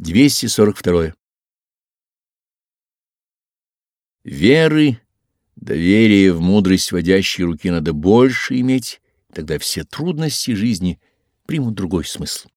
242. Веры, доверия в мудрость водящей руки надо больше иметь, тогда все трудности жизни примут другой смысл.